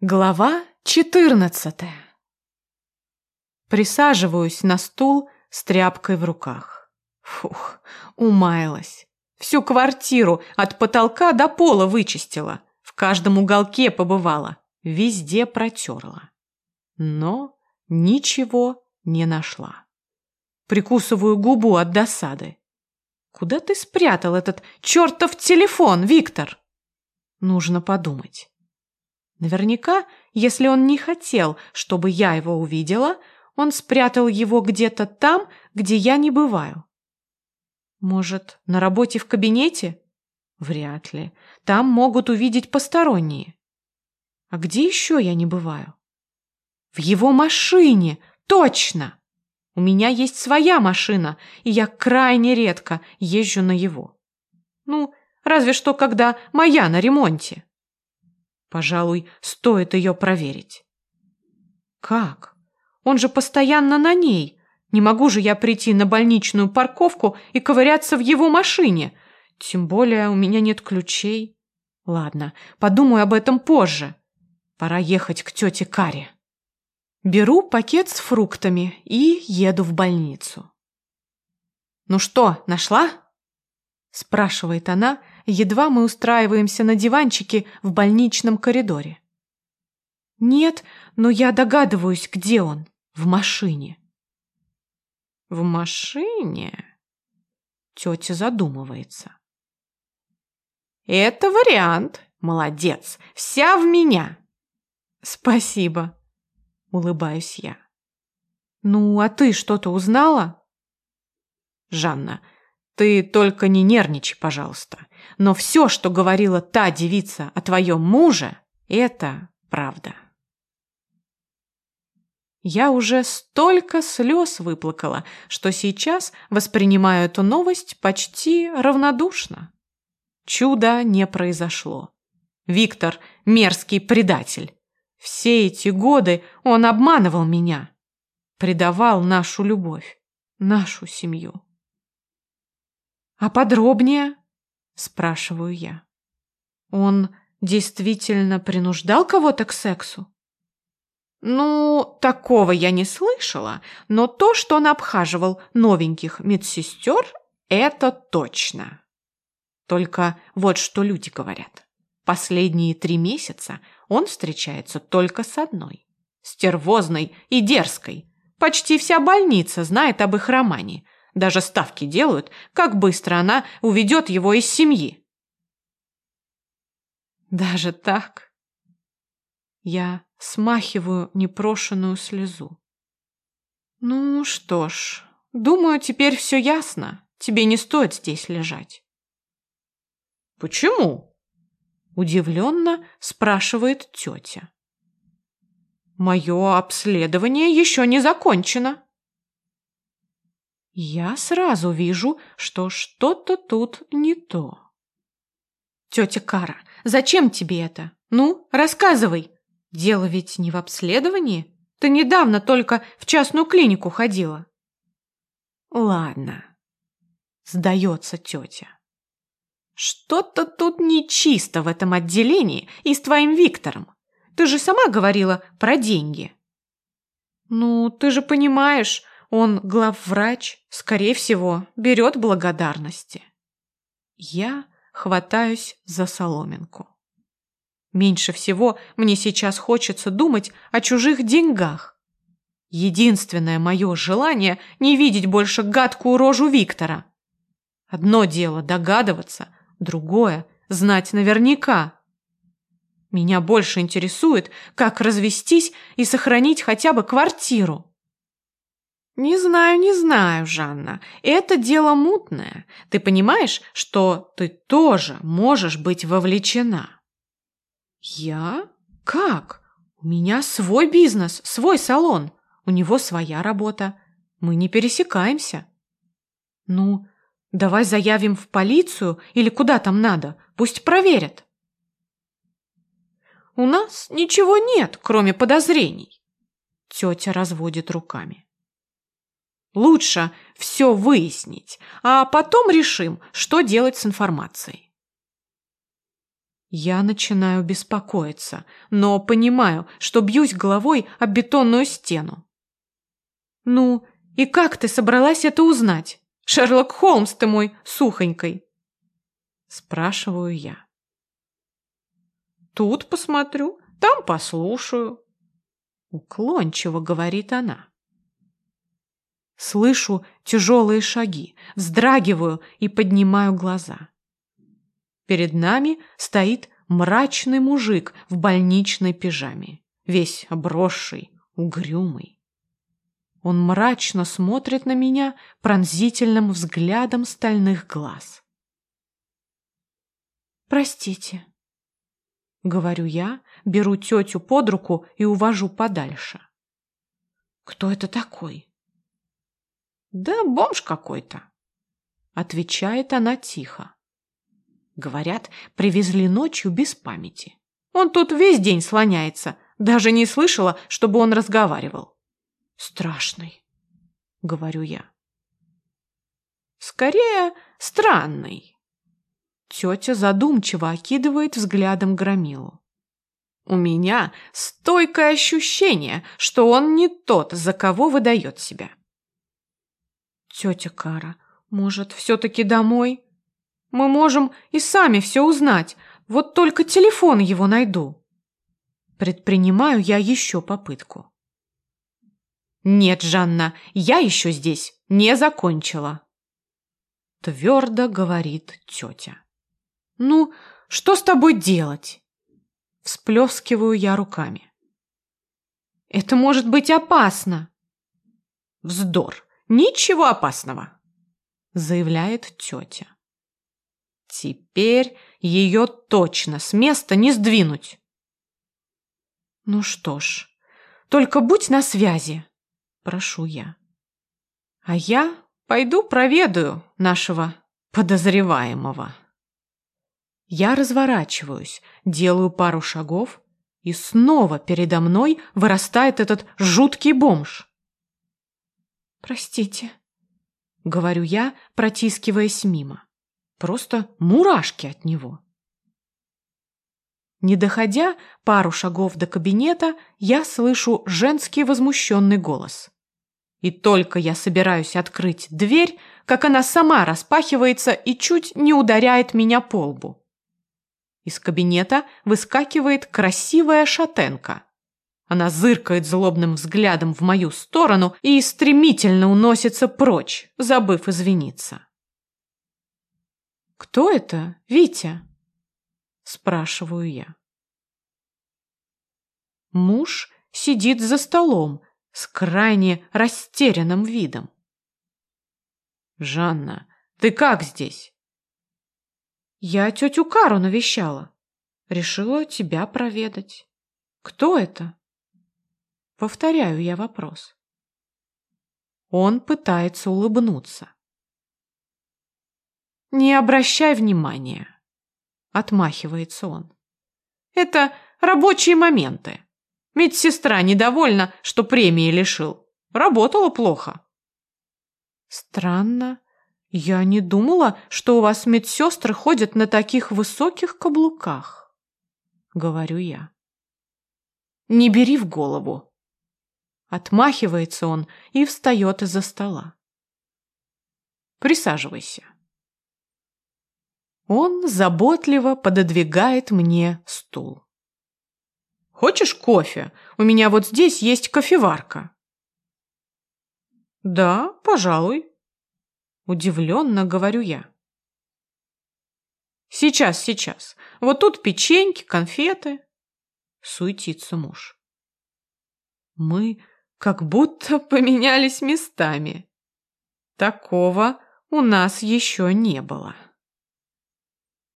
Глава четырнадцатая. Присаживаюсь на стул с тряпкой в руках. Фух, умаялась. Всю квартиру от потолка до пола вычистила. В каждом уголке побывала. Везде протерла. Но ничего не нашла. Прикусываю губу от досады. Куда ты спрятал этот чертов телефон, Виктор? Нужно подумать. Наверняка, если он не хотел, чтобы я его увидела, он спрятал его где-то там, где я не бываю. Может, на работе в кабинете? Вряд ли. Там могут увидеть посторонние. А где еще я не бываю? В его машине! Точно! У меня есть своя машина, и я крайне редко езжу на его. Ну, разве что когда моя на ремонте. Пожалуй, стоит ее проверить. Как? Он же постоянно на ней. Не могу же я прийти на больничную парковку и ковыряться в его машине. Тем более у меня нет ключей. Ладно, подумаю об этом позже. Пора ехать к тете Каре. Беру пакет с фруктами и еду в больницу. «Ну что, нашла?» спрашивает она, едва мы устраиваемся на диванчике в больничном коридоре. Нет, но я догадываюсь, где он. В машине. В машине? Тетя задумывается. Это вариант. Молодец. Вся в меня. Спасибо. Улыбаюсь я. Ну, а ты что-то узнала? Жанна, ты только не нервничай, пожалуйста. Но все, что говорила та девица о твоем муже, это правда. Я уже столько слез выплакала, что сейчас воспринимаю эту новость почти равнодушно. Чуда не произошло. Виктор – мерзкий предатель. Все эти годы он обманывал меня, предавал нашу любовь, нашу семью. «А подробнее?» – спрашиваю я. «Он действительно принуждал кого-то к сексу?» «Ну, такого я не слышала, но то, что он обхаживал новеньких медсестер, это точно. Только вот что люди говорят. Последние три месяца он встречается только с одной. Стервозной и дерзкой. Почти вся больница знает об их романе – даже ставки делают, как быстро она уведет его из семьи. Даже так? Я смахиваю непрошенную слезу. Ну что ж, думаю, теперь все ясно. Тебе не стоит здесь лежать. Почему? Удивленно спрашивает тетя. Мое обследование еще не закончено. Я сразу вижу, что что-то тут не то. Тетя Кара, зачем тебе это? Ну, рассказывай. Дело ведь не в обследовании. Ты недавно только в частную клинику ходила. Ладно, сдается тетя. Что-то тут нечисто в этом отделении и с твоим Виктором. Ты же сама говорила про деньги. Ну, ты же понимаешь, он главврач, скорее всего, берет благодарности. Я хватаюсь за соломинку. Меньше всего мне сейчас хочется думать о чужих деньгах. Единственное мое желание не видеть больше гадкую рожу Виктора. Одно дело догадываться, другое – знать наверняка. Меня больше интересует, как развестись и сохранить хотя бы квартиру. «Не знаю, не знаю, Жанна. Это дело мутное. Ты понимаешь, что ты тоже можешь быть вовлечена?» «Я? Как? У меня свой бизнес, свой салон. У него своя работа. Мы не пересекаемся». «Ну, давай заявим в полицию или куда там надо. Пусть проверят». «У нас ничего нет, кроме подозрений». Тетя разводит руками. Лучше все выяснить, а потом решим, что делать с информацией. Я начинаю беспокоиться, но понимаю, что бьюсь головой об бетонную стену. «Ну, и как ты собралась это узнать? Шерлок Холмс ты мой, сухонькой!» Спрашиваю я. «Тут посмотрю, там послушаю», — уклончиво говорит она. Слышу тяжелые шаги, вздрагиваю и поднимаю глаза. Перед нами стоит мрачный мужик в больничной пижаме, весь обросший, угрюмый. Он мрачно смотрит на меня пронзительным взглядом стальных глаз. «Простите», — говорю я, беру тетю под руку и увожу подальше. «Кто это такой?» «Да бомж какой-то», — отвечает она тихо. Говорят, привезли ночью без памяти. Он тут весь день слоняется, даже не слышала, чтобы он разговаривал. Страшный, говорю я. Скорее, странный. Тетя задумчиво окидывает взглядом громилу. У меня стойкое ощущение, что он не тот, за кого выдает себя. Тетя Кара, может, все-таки домой? Мы можем и сами все узнать, вот только телефон его найду. Предпринимаю я еще попытку. Нет, Жанна, я еще здесь не закончила. Твердо говорит тетя. Ну, что с тобой делать? Всплескиваю я руками. Это может быть опасно. Вздор. Ничего опасного, заявляет тетя. Теперь ее точно с места не сдвинуть. Ну что ж, только будь на связи, прошу я. А я пойду проведаю нашего подозреваемого. Я разворачиваюсь, делаю пару шагов, и снова передо мной вырастает этот жуткий бомж. «Простите», — говорю я, протискиваясь мимо. Просто мурашки от него. Не доходя пару шагов до кабинета, я слышу женский возмущенный голос. И только я собираюсь открыть дверь, как она сама распахивается и чуть не ударяет меня по лбу. Из кабинета выскакивает красивая шатенка. Она зыркает злобным взглядом в мою сторону и стремительно уносится прочь, забыв извиниться. «Кто это, Витя?» – спрашиваю я. Муж сидит за столом с крайне растерянным видом. «Жанна, ты как здесь?» «Я тетю Кару навещала. Решила тебя проведать. Кто это?» Повторяю я вопрос. Он пытается улыбнуться. «Не обращай внимания», — отмахивается он. «Это рабочие моменты. Медсестра недовольна, что премии лишил. Работала плохо». «Странно. Я не думала, что у вас медсестры ходят на таких высоких каблуках», — говорю я. «Не бери в голову». Отмахивается он и встает из-за стола. «Присаживайся». Он заботливо пододвигает мне стул. «Хочешь кофе? У меня вот здесь есть кофеварка». «Да, пожалуй», – удивленно говорю я. «Сейчас, сейчас. Вот тут печеньки, конфеты», – суетится муж. Мы как будто поменялись местами. Такого у нас еще не было.